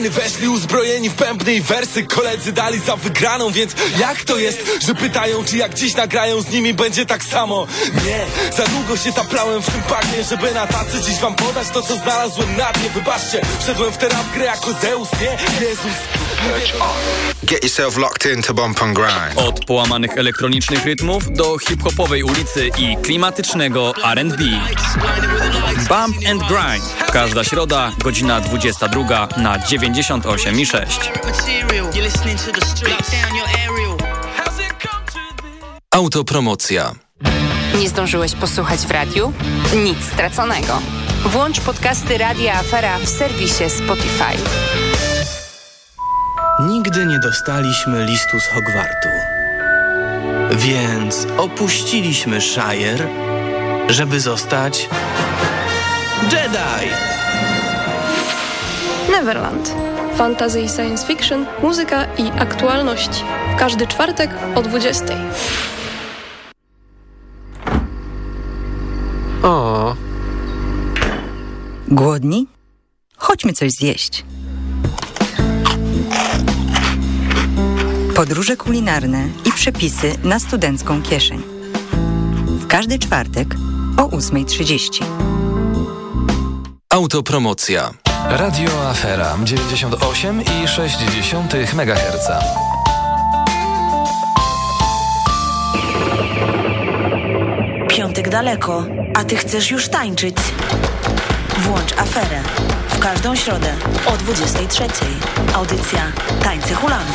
Weszli uzbrojeni w pępny i wersy. Koledzy dali za wygraną, więc jak to jest, że pytają czy jak dziś nagrają z nimi będzie tak samo? Nie, za długo się taplałem w tym pachnie Żeby na tacy dziś wam podać to co znalazłem na dnie. Wybaczcie, wszedłem w tę rap grę jako Zeus, nie? Jezus Get yourself locked in to bump and grind. Od połamanych elektronicznych rytmów do hip-hopowej ulicy i klimatycznego R&B. Bump and Grind. Każda środa, godzina 22 na 98 i 6. Autopromocja. Nie zdążyłeś posłuchać w radiu? Nic straconego. Włącz podcasty Radia Afera w serwisie Spotify. Nigdy nie dostaliśmy listu z Hogwartu. Więc opuściliśmy Shire, żeby zostać Jedi. Neverland. Fantasy i science fiction, muzyka i aktualności. W każdy czwartek o 20. O, Głodni? Chodźmy coś zjeść. Podróże kulinarne i przepisy na studencką kieszeń. W każdy czwartek o 8.30. Autopromocja. Radio Afera 98,6 MHz. Piątek daleko, a ty chcesz już tańczyć. Włącz aferę. W każdą środę o 23.00. Audycja Tańce Hulanki.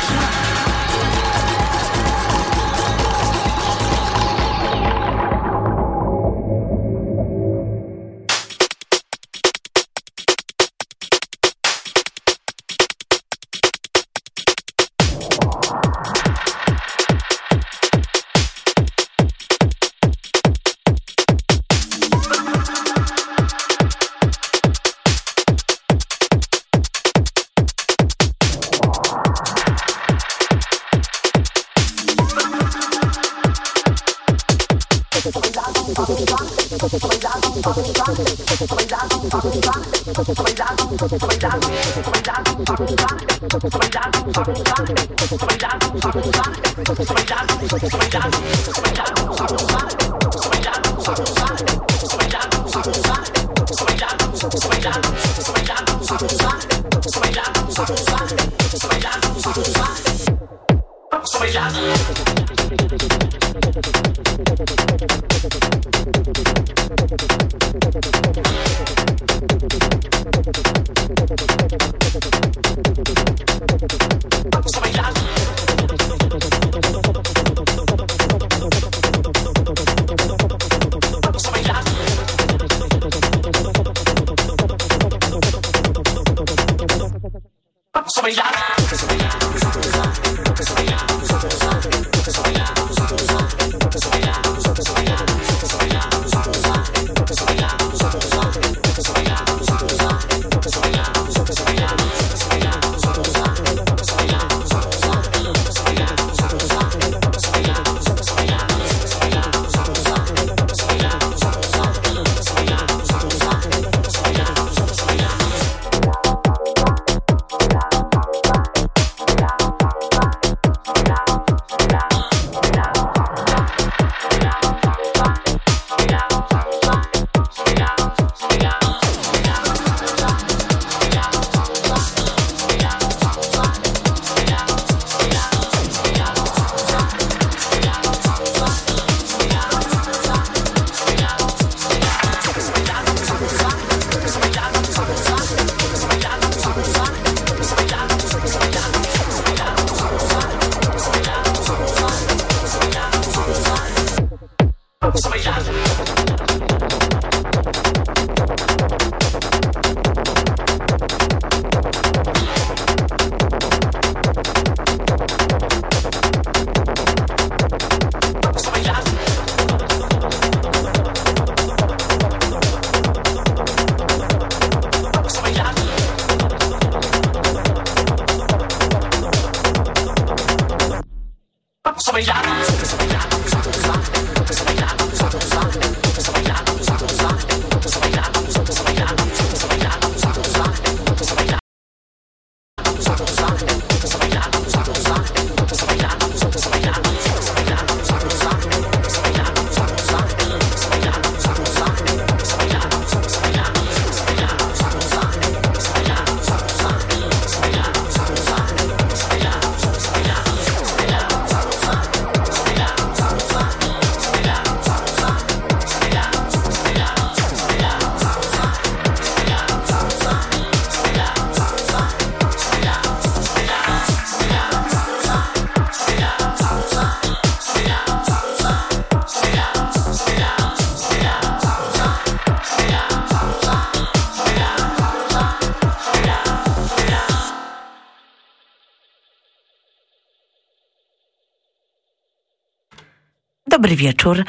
Dobry wieczór.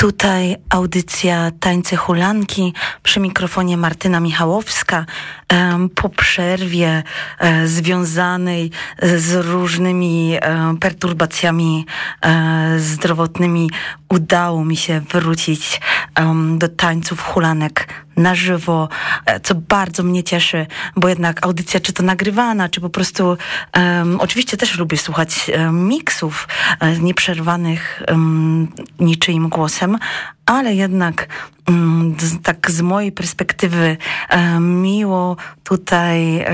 Tutaj audycja Tańce Hulanki przy mikrofonie Martyna Michałowska. Po przerwie e, związanej z różnymi e, perturbacjami e, zdrowotnymi udało mi się wrócić do tańców hulanek na żywo, co bardzo mnie cieszy, bo jednak audycja, czy to nagrywana, czy po prostu um, oczywiście też lubię słuchać um, miksów um, nieprzerwanych niczyim głosem, ale jednak um, tak z mojej perspektywy miło tutaj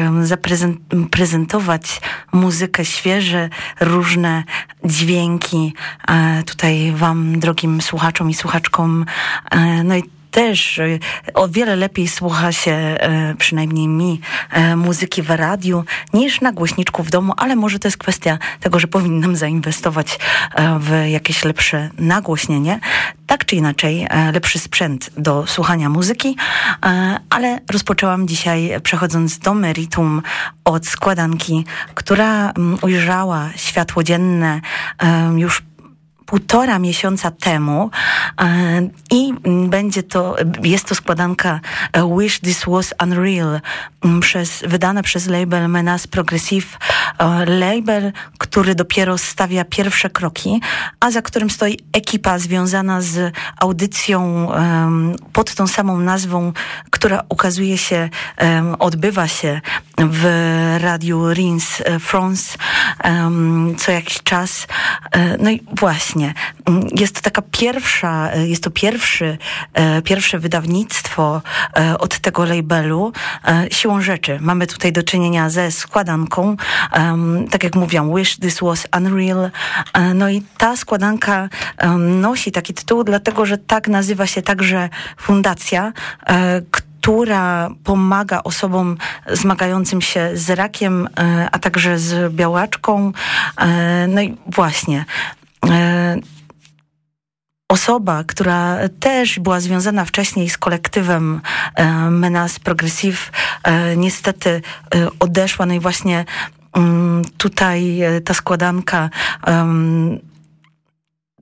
zaprezentować muzykę świeże, różne dźwięki um, tutaj wam, drogim słuchaczom i słuchaczkom. Um, no i też e, o wiele lepiej słucha się, e, przynajmniej mi, e, muzyki w radiu niż na głośniczku w domu, ale może to jest kwestia tego, że powinnam zainwestować w jakieś lepsze nagłośnienie. Tak czy inaczej, lepszy sprzęt do słuchania muzyki, ale rozpoczęłam dzisiaj przechodząc do meritum od składanki, która mm, ujrzała światło dzienne już półtora miesiąca temu e, i będzie to, jest to składanka e, Wish This Was Unreal przez, wydana przez label Menas Progressive, e, label, który dopiero stawia pierwsze kroki, a za którym stoi ekipa związana z audycją pod tą samą nazwą, która ukazuje się, odbywa się w radiu Rins France co jakiś czas. No i właśnie właśnie. Mm, jest to taka pierwsza, e, jest to pierwszy, e, pierwsze wydawnictwo e, od tego labelu. Siłą rzeczy mamy tutaj do czynienia ze składanką. Tak jak mówiłam, Wish This Was Unreal. No i ta składanka nosi taki tytuł, dlatego że tak nazywa się także fundacja, która pomaga osobom zmagającym się z rakiem, a także z białaczką. No i właśnie, E, osoba, która też była związana wcześniej z kolektywem e, Menas Progressive, e, niestety odeszła. No i właśnie mm, tutaj ta składanka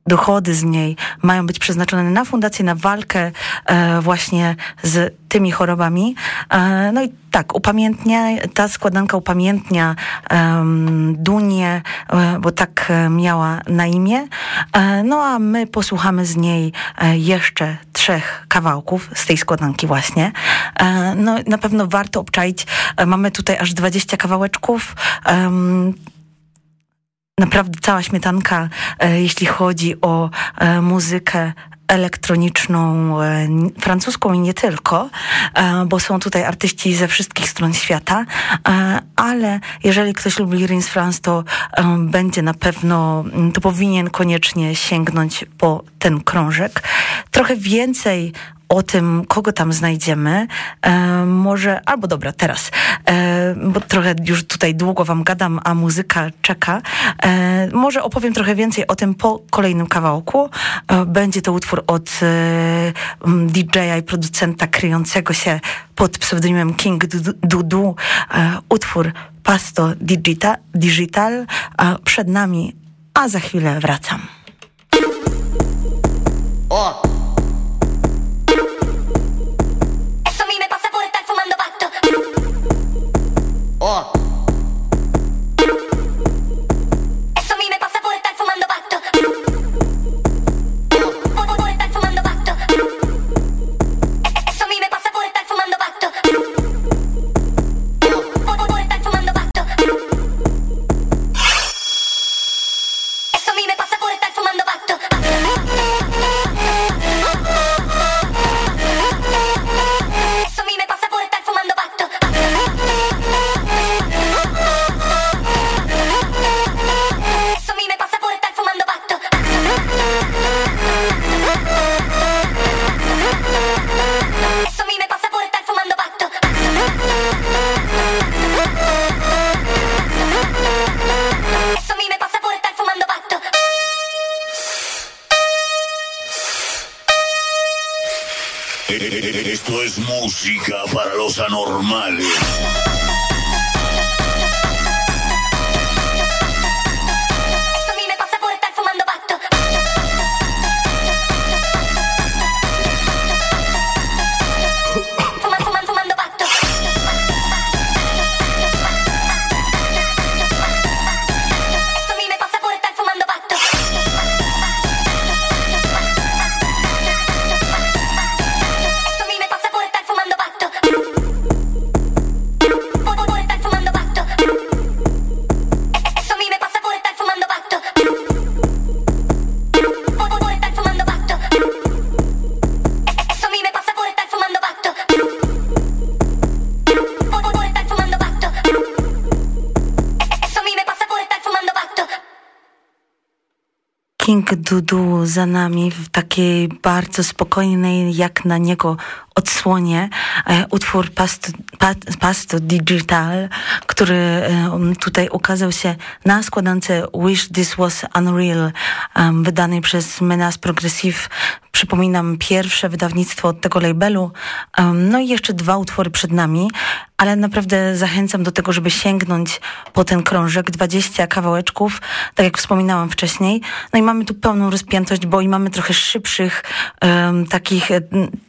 dochody z niej mają być przeznaczone na fundację, na walkę e, właśnie z tymi chorobami. E, no i tak, upamiętnia, ta składanka upamiętnia um, Dunię, e, bo tak miała na imię. No a my posłuchamy z niej jeszcze trzech kawałków z tej składanki właśnie. no na pewno warto obczaić. mamy tutaj aż 20 kawałeczków naprawdę cała śmietanka, e, jeśli chodzi o e, muzykę elektroniczną, e, francuską i nie tylko, bo są tutaj artyści ze wszystkich stron świata, ale jeżeli ktoś lubi Rins France, to będzie na pewno, to powinien koniecznie sięgnąć po ten krążek. Trochę więcej o tym, kogo tam znajdziemy. E, może, albo dobra, teraz, e, bo trochę już tutaj długo wam gadam, a muzyka czeka. E, może opowiem trochę więcej o tym po kolejnym kawałku. E, będzie to utwór od e, DJ-a i producenta kryjącego się pod pseudonimem King Dudu. E, utwór Pasto Digital, Digital przed nami, a za chwilę wracam. O! King Dudu za nami w takiej bardzo spokojnej, jak na niego odsłonie e, utwór Pasto, Pasto Digital, który tutaj ukazał się na składance Wish This Was Unreal, wydanej przez Menas Progressive. Przypominam, pierwsze wydawnictwo od tego labelu. No i jeszcze dwa utwory przed nami, ale naprawdę zachęcam do tego, żeby sięgnąć po ten krążek. 20 kawałeczków, tak jak wspominałam wcześniej. No i mamy tu pełną rozpiętość, bo i mamy trochę szybszych um, takich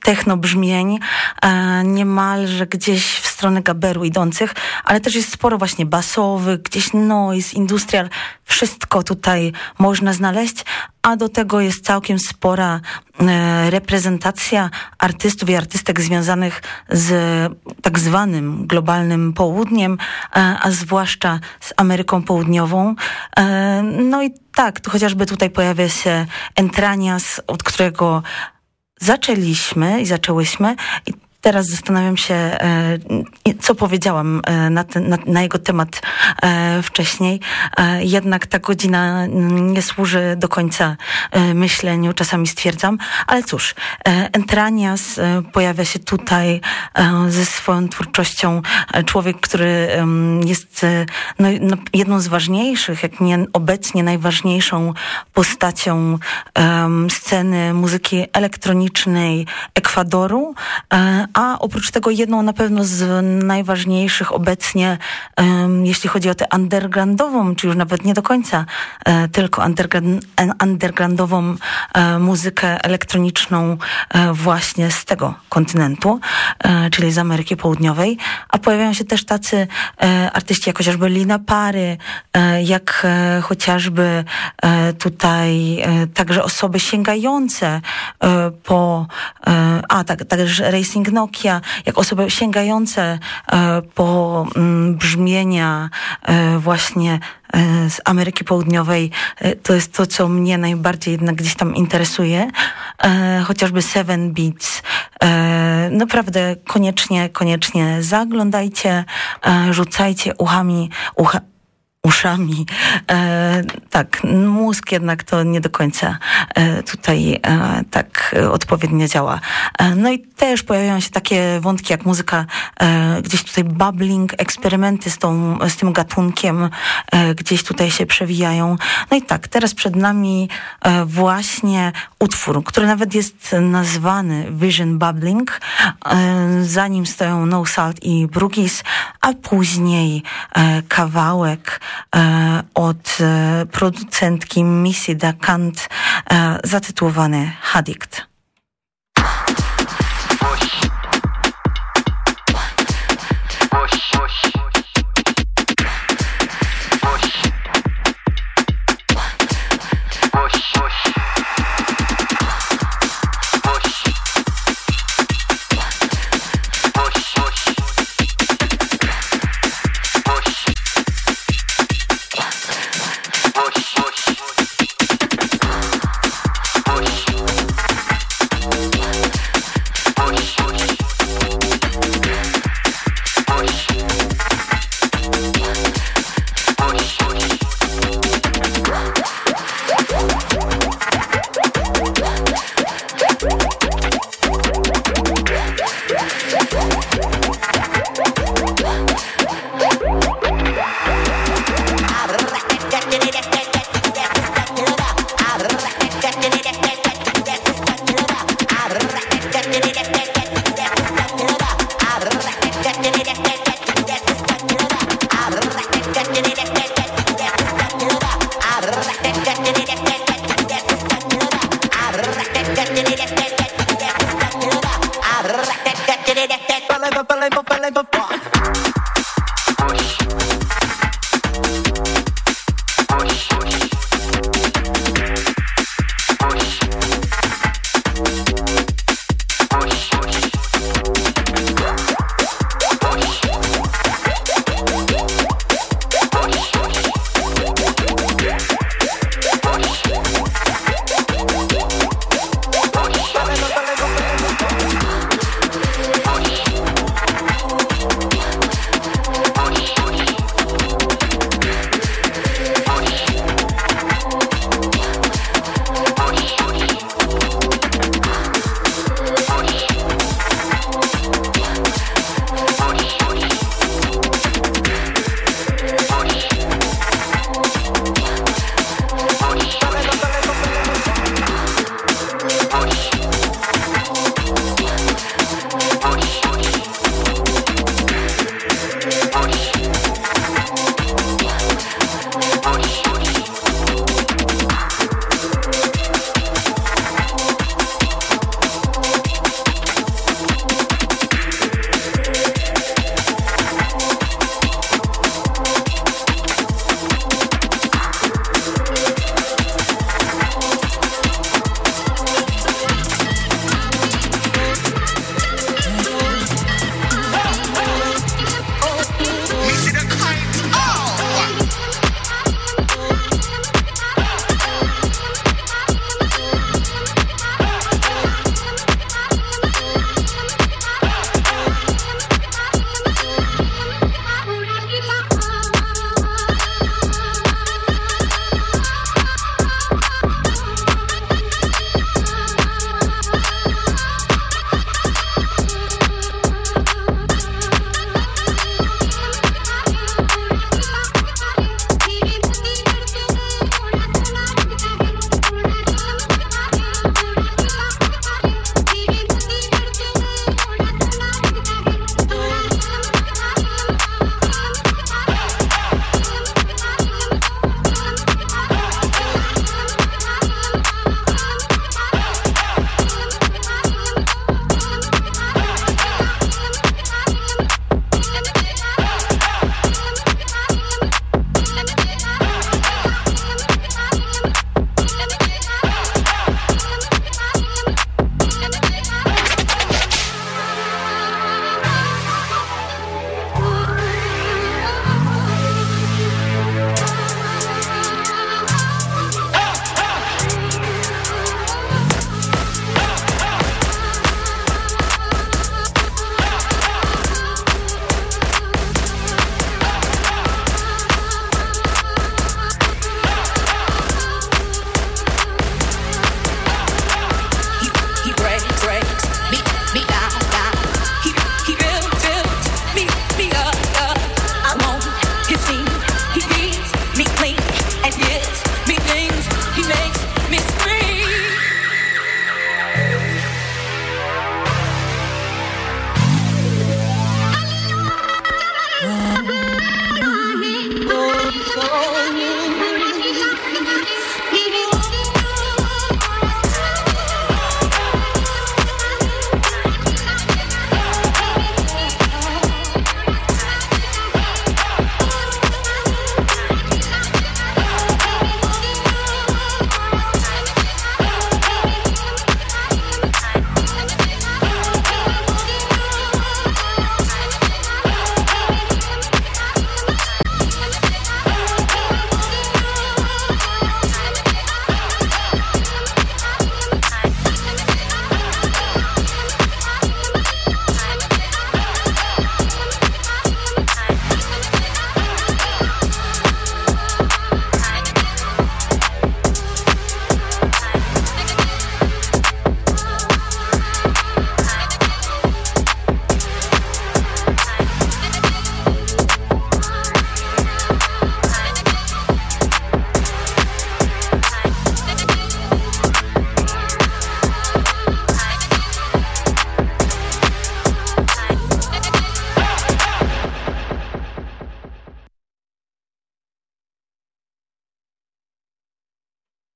techno brzmień, e, niemalże gdzieś w stronę gaberu idących, ale też jest sporo właśnie basowych, gdzieś noise, industrial, wszystko tutaj można znaleźć, a do tego jest całkiem spora e, reprezentacja artystów i artystek związanych z tak zwanym globalnym południem, e, a zwłaszcza z Ameryką Południową. No i tak, tu chociażby tutaj pojawia się Entranias, od którego zaczęliśmy i zaczęłyśmy i Teraz zastanawiam się, e, co powiedziałam e, na, ten, na, na, jego temat e, wcześniej. Jednak ta godzina nie służy do końca myśleniu, czasami stwierdzam. Ale cóż, Entranias pojawia się tutaj ze swoją twórczością. Człowiek, który jest no, no, jedną z ważniejszych, jak nie obecnie najważniejszą postacią sceny muzyki elektronicznej Ekwadoru, a oprócz tego jedną na pewno z najważniejszych obecnie, jeśli chodzi o tę undergroundową, czy już nawet nie do końca e, tylko underground, undergroundową e, muzykę elektroniczną e, właśnie z tego kontynentu, czyli z Ameryki Południowej, a pojawiają się też tacy artyści jak chociażby Lina Pary, jak chociażby tutaj także osoby sięgające po, a tak, także Racing No Jak osoby sięgające e, po mm, brzmienia e, właśnie e, z Ameryki Południowej, to jest to, co mnie najbardziej jednak gdzieś tam interesuje. Chociażby Seven Beats. Naprawdę koniecznie, koniecznie zaglądajcie, rzucajcie uchami, ucha, uszami. E, tak, mózg jednak to nie do końca e, tutaj e, tak odpowiednio działa. E, no i też pojawiają się takie wątki jak muzyka, e, gdzieś tutaj bubbling, eksperymenty z, tą, z tym gatunkiem e, gdzieś tutaj się przewijają. No i tak, teraz przed nami właśnie utwór, który nawet jest nazwany Vision Bubbling. Za nim stoją No Salt i Brugis, a później kawałek od e, producentki Missy Dakant e, zatytułowany Hadikt.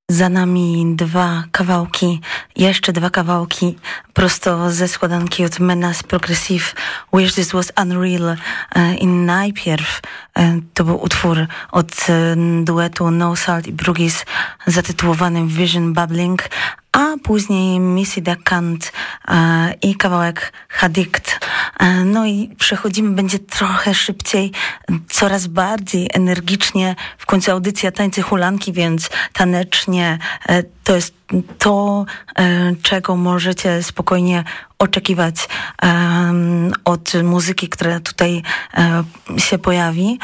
Za nami dwa kawałki, jeszcze dwa kawałki prosto ze składanki od Menas Progressive. Wish This Was Unreal. E, i najpierw e, to był utwór od e, duetu No Salt i Brugis zatytułowany Vision Bubbling, a później Missy Dakant e, i kawałek Hadikt. E, no i przechodzimy, będzie trochę szybciej, coraz bardziej energicznie. W końcu audycja Tańcy Hulanki, więc tanecznie e, to jest to, czego możecie spokojnie oczekiwać od muzyki, która tutaj się pojawi.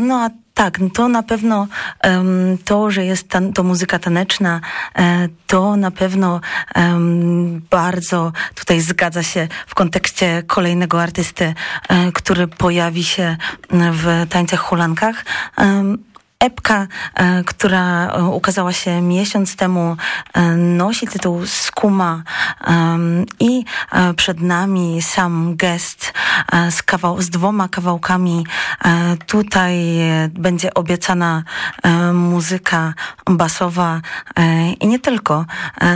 No a tak, to na pewno um, to, że jest ta, to muzyka taneczna, e, to na pewno um, bardzo tutaj zgadza się w kontekście kolejnego artysty, e, który pojawi się w tańcach hulankach. Um, epka, e, która e, ukazała się miesiąc temu, e, nosi tytuł Skuma i przed nami sam gest z, kawał, z dwoma kawałkami. Tutaj będzie obiecana muzyka basowa i nie tylko.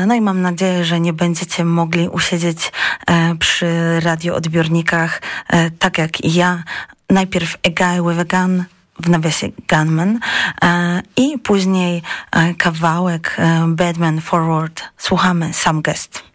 No i mam nadzieję, że nie będziecie mogli usiedzieć przy radioodbiornikach tak jak ja. Najpierw A Guy with a Gun, w nawiasie Gunman e, i później e, kawałek e, Batman Forward. Słuchamy Sam Guest.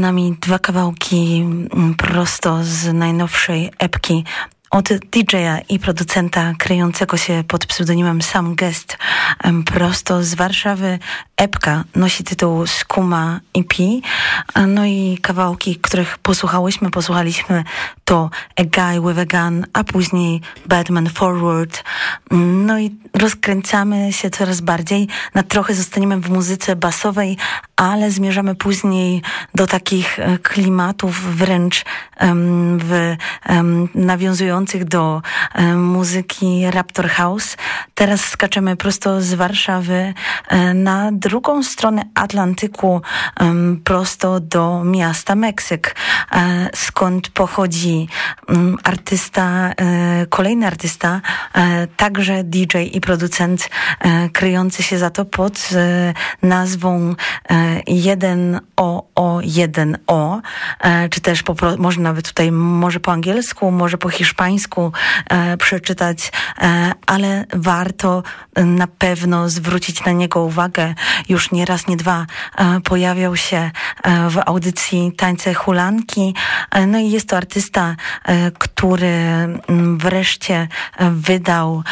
Nami dwa kawałki mm, prosto z najnowszej epki od DJ-a i producenta kryjącego się pod pseudonimem Sam Guest prosto z Warszawy. Epka nosi tytuł Skuma EP. No i kawałki, których posłuchałyśmy, posłuchaliśmy to A Guy with a Gun, a później Batman Forward. No i rozkręcamy się coraz bardziej. Na trochę zostaniemy w muzyce basowej, ale zmierzamy później do takich e, klimatów wręcz um, w, um, nawiązujących do um, muzyki Raptor House. Teraz skaczemy prosto z Warszawy e, na drugą stronę Atlantyku, prosto do miasta Meksyk, skąd pochodzi artysta, kolejny artysta, także DJ i producent kryjący się za to pod nazwą 1O1O, e, czy też po, może nawet tutaj, może po angielsku, może po hiszpańsku e, przeczytać, e, ale warto na pewno zwrócić na niego uwagę. Już nie raz, nie dwa pojawiał się w audycji Tańce Hulanki. No i jest to artysta, który wreszcie wydał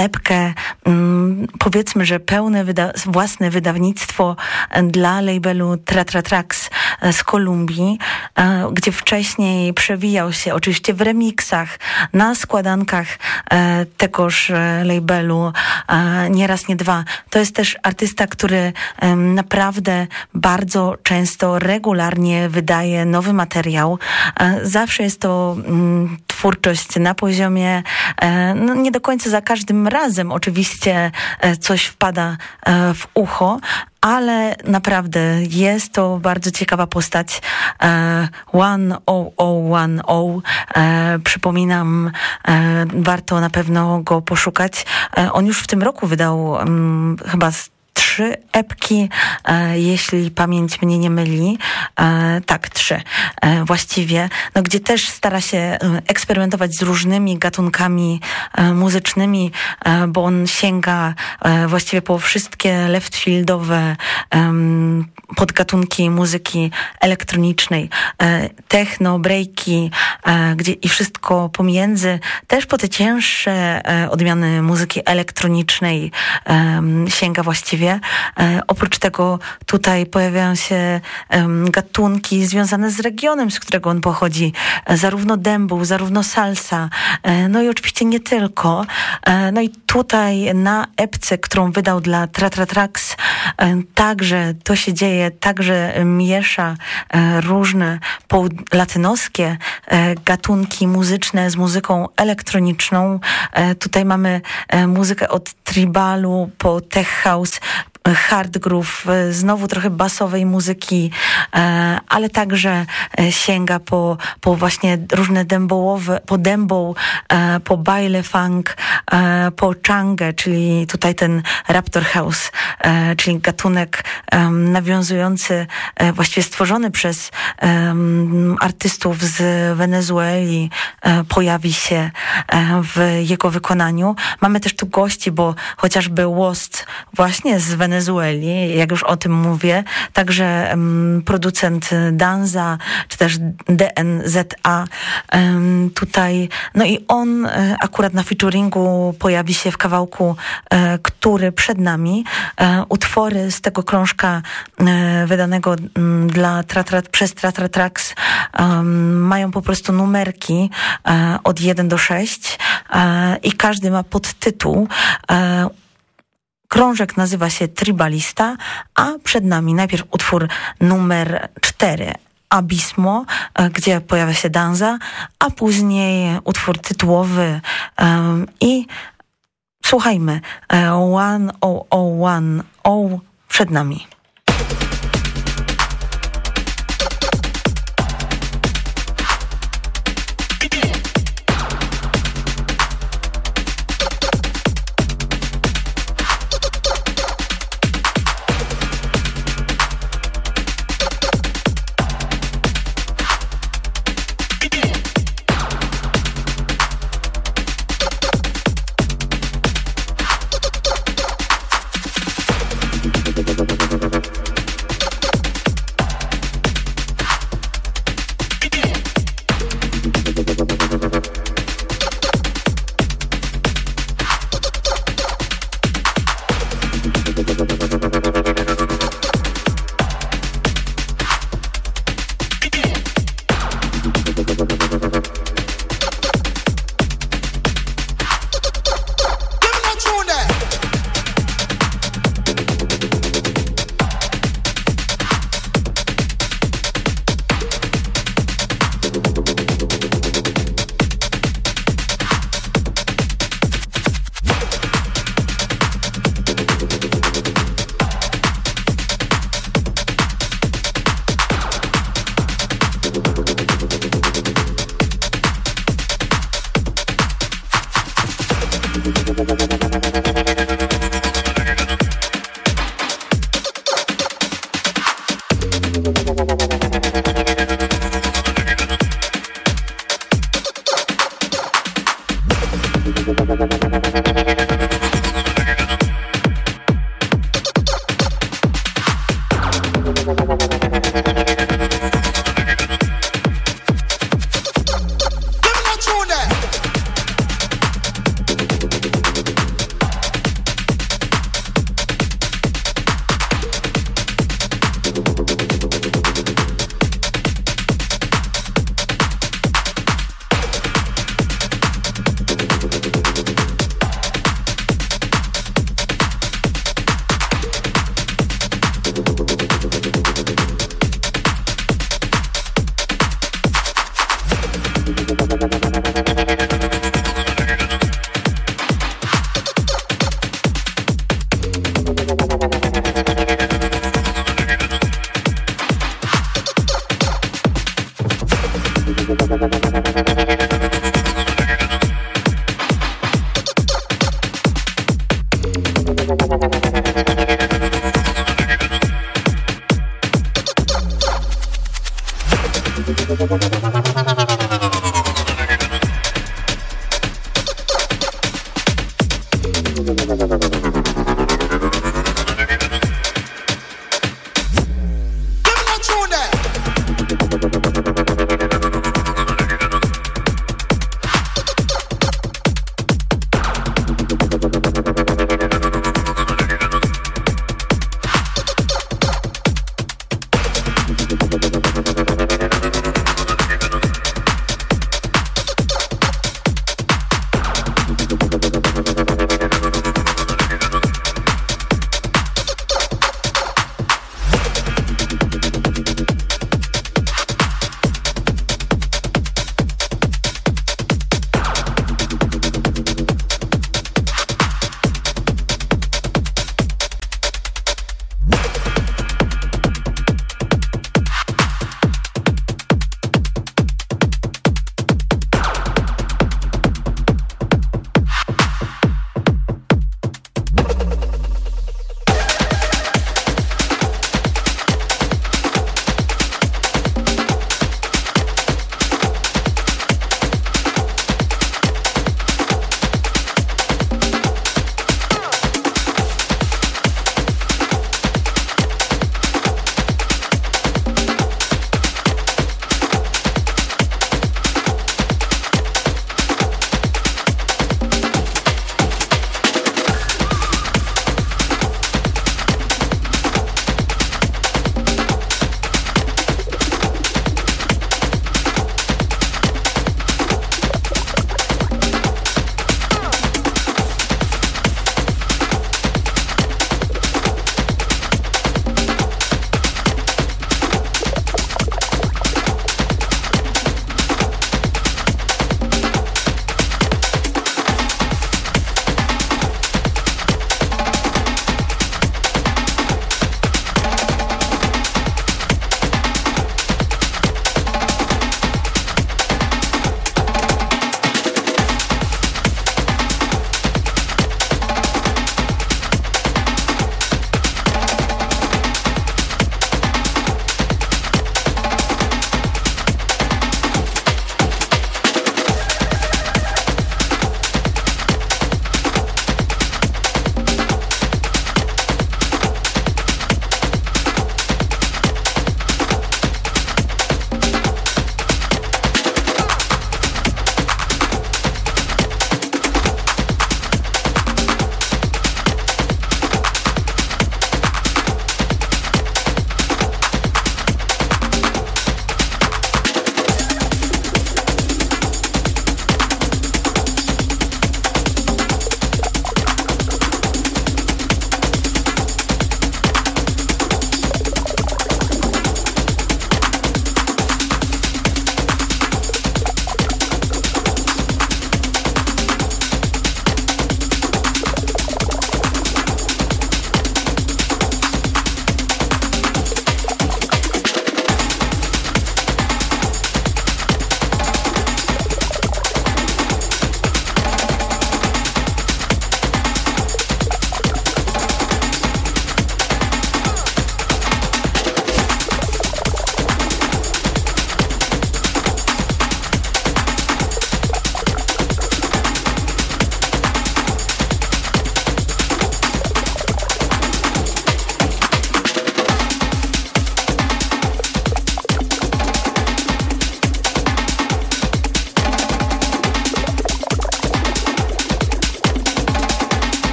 epkę, mm, powiedzmy, że pełne wyda własne wydawnictwo dla labelu Tratra Tracks e, z Kolumbii, e, gdzie wcześniej przewijał się oczywiście w remixach, na składankach e, tegoż labelu, nie raz, nie dwa. To jest też artysta, który naprawdę bardzo często, regularnie wydaje nowy materiał. Zawsze jest to mm, twórczość na poziomie, no nie do końca za każdym razem oczywiście e, coś wpada e, w ucho, ale naprawdę jest to bardzo ciekawa postać. E, One O O One O. Przypominam, warto na pewno go poszukać. On już w tym roku wydał um, chyba trzy epki, e, jeśli pamięć mnie nie myli. E, tak, trzy e, właściwie, no, gdzie też stara się eksperymentować z różnymi gatunkami muzycznymi, bo on sięga właściwie po wszystkie leftfieldowe podgatunki muzyki elektronicznej, techno, breaki, gdzie i wszystko pomiędzy, też po te cięższe odmiany muzyki elektronicznej sięga właściwie. E, oprócz tego tutaj pojawiają się gatunki związane z regionem, z którego on pochodzi. E, zarówno dębu, zarówno salsa, e, no i oczywiście nie tylko. No i tutaj na epce, którą wydał dla Tratra Trax, także to się dzieje, także miesza różne latynoskie gatunki muzyczne z muzyką elektroniczną. Tutaj mamy muzykę od tribalu po tech house, hard groove, e, znowu trochę basowej muzyki, e, ale także e, sięga po, po właśnie różne dębołowe, po dęboł, po baile funk, po changę, czyli tutaj ten Raptor House, czyli gatunek nawiązujący, właściwie stworzony przez artystów z Wenezueli, pojawi się w jego wykonaniu. Mamy też tu gości, bo chociażby Łost właśnie z Wenezueli Wenezueli, jak już o tym mówię, także um, producent Danza, czy też DNZA tutaj, no i on e, akurat na featuringu pojawi się w kawałku, e, który przed nami. E, utwory z tego krążka wydanego dla Tratrat, przez Tratra Tracks mają po prostu numerki od 1 do 6 i każdy ma podtytuł Krążek nazywa się Tribalista, a przed nami najpierw utwór numer 4. Abismo, e, gdzie pojawia się Danza, a później utwór tytułowy um, i słuchajmy, e, One O O One O przed nami.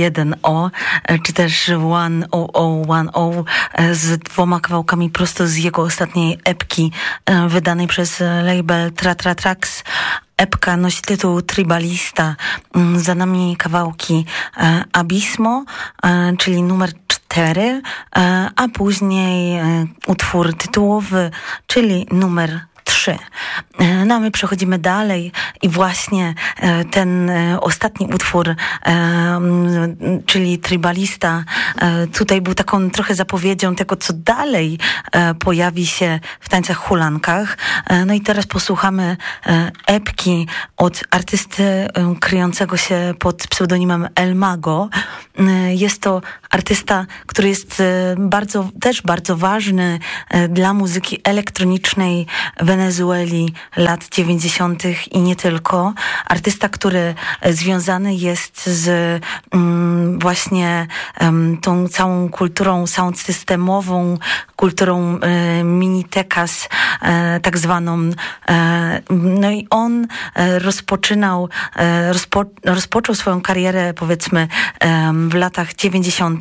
1O1O, czy też 10010 z dwoma kawałkami prosto z jego ostatniej epki wydanej przez label Tratra Tracks. Epka nosi tytuł Tribalista. Mm, za nami kawałki Abismo, czyli numer 4, a później utwór tytułowy, czyli numer 3. E, no a my przechodzimy dalej i właśnie e, ten e, ostatni utwór, czyli Tribalista, tutaj był taką trochę zapowiedzią tego, co dalej pojawi się w tańcach hulankach. No i teraz posłuchamy epki od artysty kryjącego się pod pseudonimem El Mago. Jest to artysta, który jest bardzo, też bardzo ważny dla muzyki elektronicznej Wenezueli lat 90. i nie tylko. Artysta, który związany jest z mm, właśnie tą całą kulturą sound systemową, kulturą e, minitekas, e, tak zwaną. E, no i on e, rozpoczynał, e, rozpo, rozpoczął swoją karierę powiedzmy w latach 90.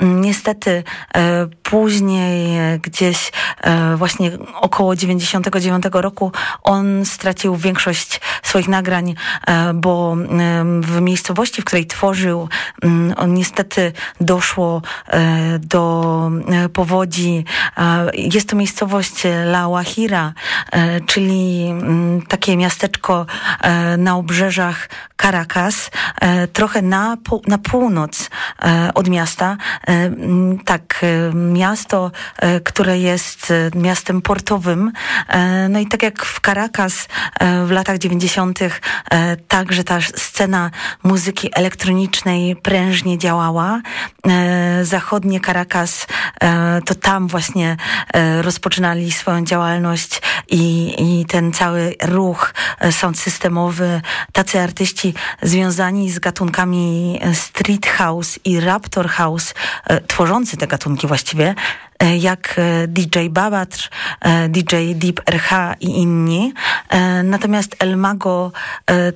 Niestety e, później gdzieś właśnie około 99 roku on stracił większość swoich nagrań, e, bo w miejscowości, w której tworzył, on niestety doszło e, do e, powodzi. Jest to miejscowość La Wahira, czyli takie miasteczko na obrzeżach Caracas, trochę na, na północ od miasta. Tak, miasto, które jest miastem portowym. No i tak jak w Caracas w latach 90. także ta scena muzyki elektronicznej prężnie działała. Zachodnie Caracas to tam właśnie rozpoczynali swoją działalność i, i ten cały ruch sound systemowy, tacy artyści związani z gatunkami street house i raptor house, tworzący te gatunki właściwie, E, jak e, DJ Babatr, e, DJ Deep RH i inni. Natomiast El Mago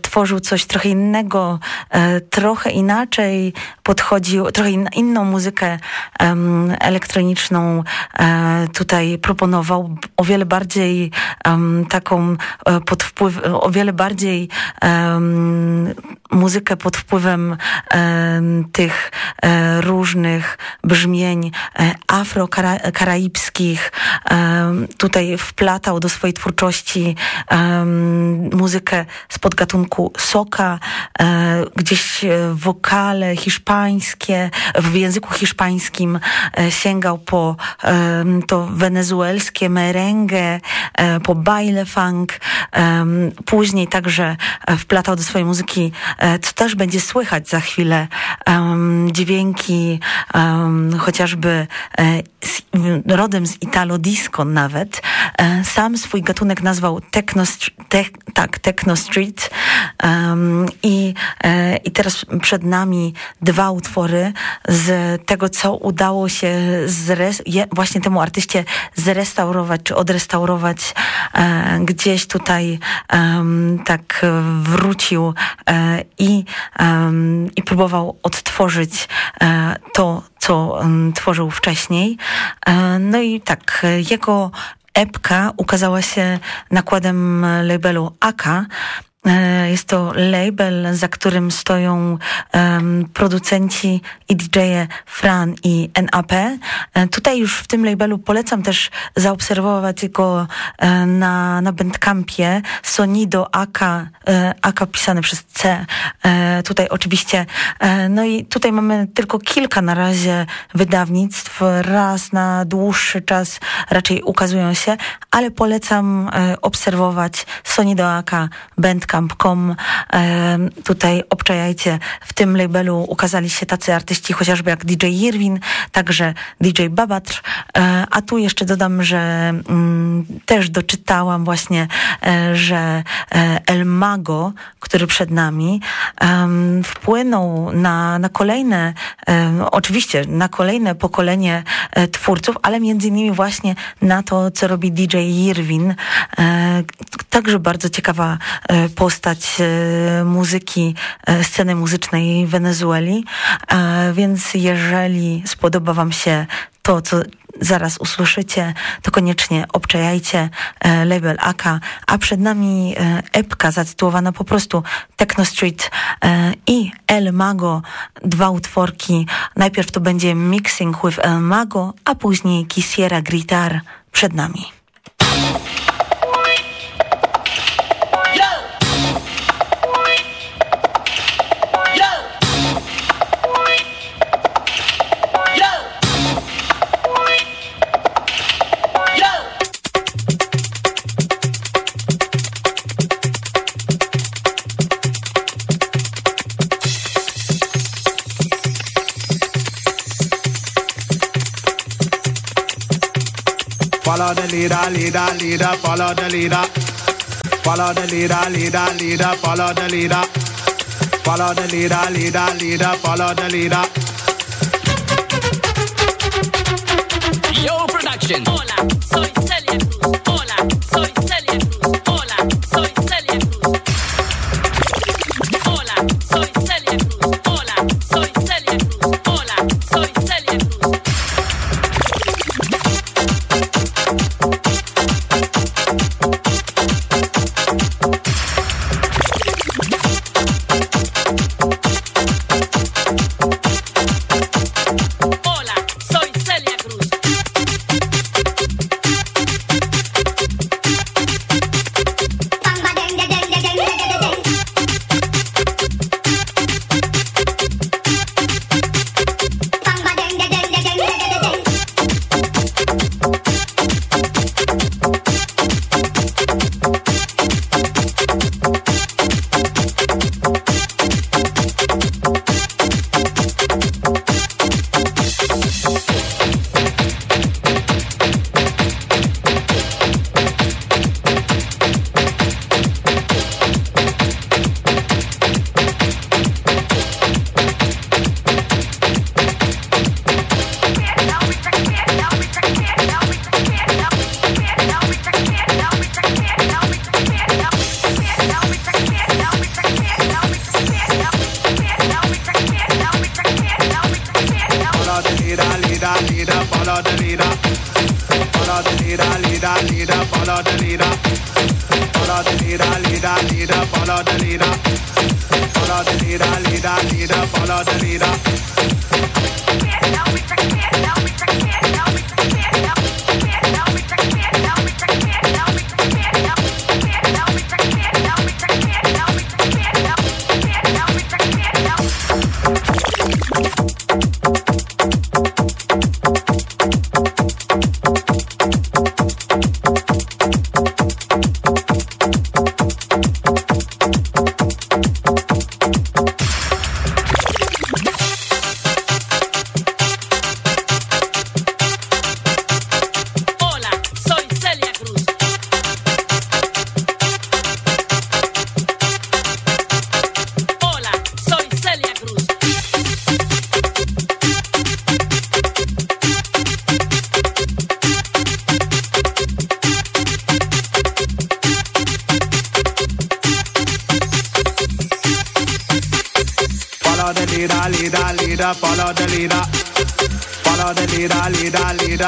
tworzył coś trochę innego, trochę inaczej podchodził, trochę inną muzykę elektroniczną tutaj proponował, o wiele bardziej taką pod wpływ, o wiele bardziej muzykę pod wpływem tych różnych brzmień afro karaibskich. Tutaj wplatał do swojej twórczości muzykę z podgatunku soka, e, gdzieś wokale hiszpańskie, w języku hiszpańskim e, sięgał po to wenezuelskie merengue, e, po baile funk. Później także wplatał do swojej muzyki, co też będzie słychać za chwilę, dźwięki chociażby rodem z Italo Disco nawet, e, sam swój gatunek nazwał techno, te, tak, techno Street um, i, e, i teraz przed nami dwa utwory z tego, co udało się zres, je, właśnie temu artyście zrestaurować czy odrestaurować. E, gdzieś tutaj um, tak wrócił e, i, um, i próbował odtworzyć e, to, co tworzył wcześniej. E, no i tak, jego epka ukazała się nakładem labelu Aka, E, jest to label, za którym stoją producenci i DJ-e Fran i NAP. E, tutaj już w tym labelu polecam też zaobserwować go e, na, na Bandcampie Sonido AK, e, AK pisane przez C. E, tutaj oczywiście. E, no i tutaj mamy tylko kilka na razie wydawnictw. Raz na dłuższy czas raczej ukazują się, ale polecam obserwować Sonido AK, Bandcamp Bandcamp.com. Tutaj obczajajcie, w tym labelu ukazali się tacy artyści chociażby jak DJ Irwin, także DJ Babatr, e, a tu jeszcze dodam, że mm, też doczytałam właśnie, e, że e, El Mago, który przed nami, wpłynął na, na kolejne, oczywiście na kolejne pokolenie twórców, ale między innymi właśnie na to, co robi DJ Irwin. Także bardzo ciekawa podróż postać e, muzyki, e, sceny muzycznej Wenezueli. Więc jeżeli spodoba Wam się to, co zaraz usłyszycie, to koniecznie obczajajcie label AK, a przed nami epka zatytułowana po prostu Techno Street i El Mago, dwa utworki. Najpierw to będzie Mixing with El Mago, a później Quisiera Gritar przed nami. Follow the leader, leader, leader, follow the leader. Follow the leader, leader, leader, follow the leader. Follow the leader, leader, leader, follow the leader. Yo production.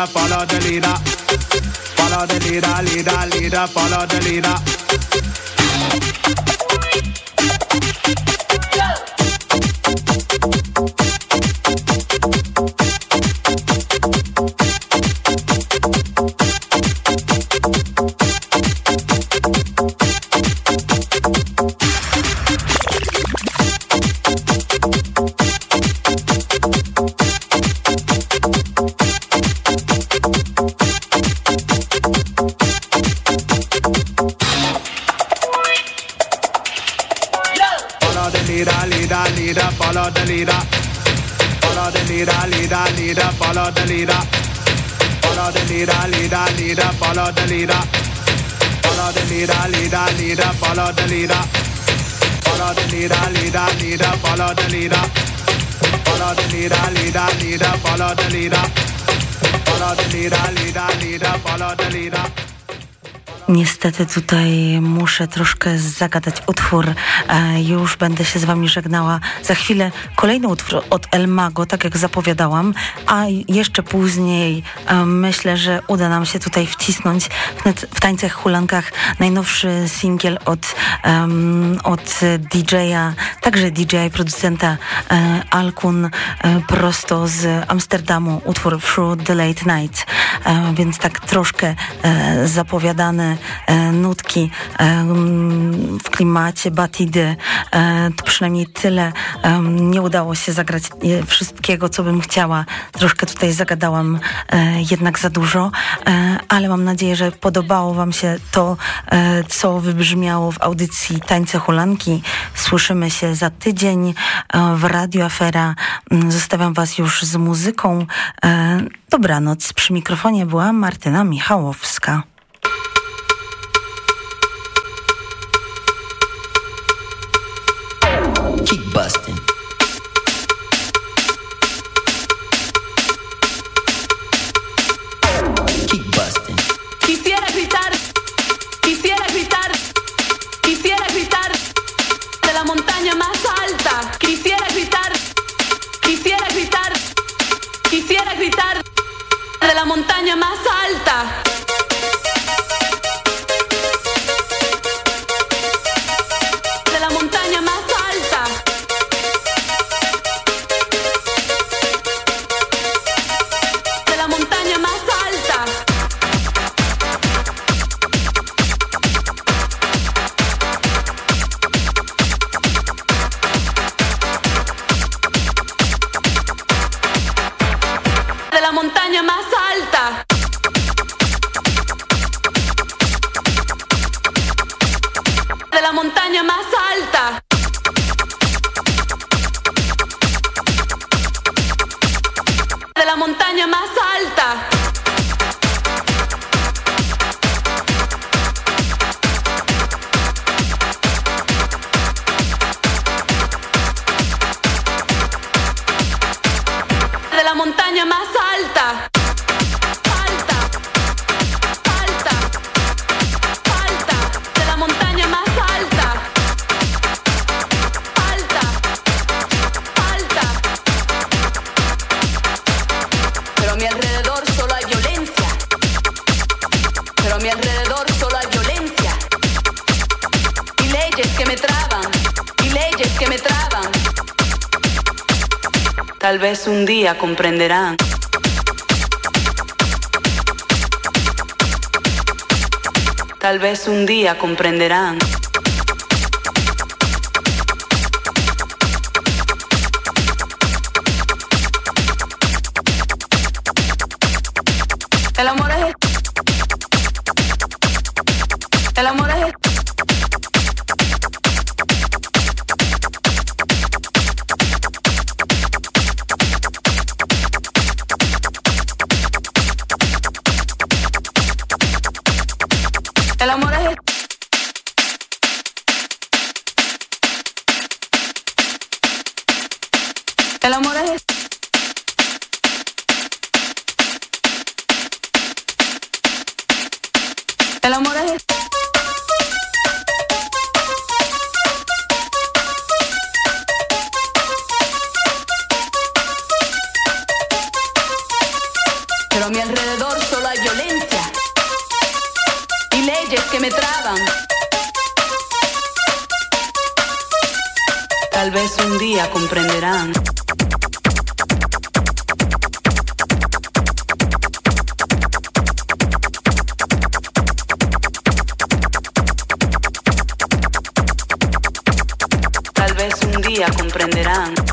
Leader, follow the leader. Follow the leader, leader, leader, follow the leader. Follow the leader. Follow the leader, leader, leader, follow the leader. Niestety tutaj muszę troszkę zagadać utwór. E, już będę się z wami żegnała. Za chwilę kolejny utwór od El Mago, tak jak zapowiadałam, a jeszcze później e, myślę, że uda nam się tutaj wcisnąć w, tańcach hulankach najnowszy singiel od, um, od DJ-a, także DJ-a producenta e, Alkun e, prosto z Amsterdamu, utwór Through the Late Night, e, więc tak troszkę e, zapowiadane e, nutki e, w klimacie Batidy. E, to przynajmniej tyle. E, nie udało się zagrać e, wszystkiego, co bym chciała. Troszkę tutaj zagadałam e, jednak za dużo, e, ale mam nadzieję, że podobało Wam się to, e, co wybrzmiało w audycji Tańce Hulanki. Słyszymy się za tydzień e, w Radio Afera. Mm, zostawiam Was już z muzyką. E, dobranoc. Przy mikrofonie była Martyna Michałowska. Montaña más Tal vez un día comprenderán. Tal vez un día comprenderán. Comprenderán.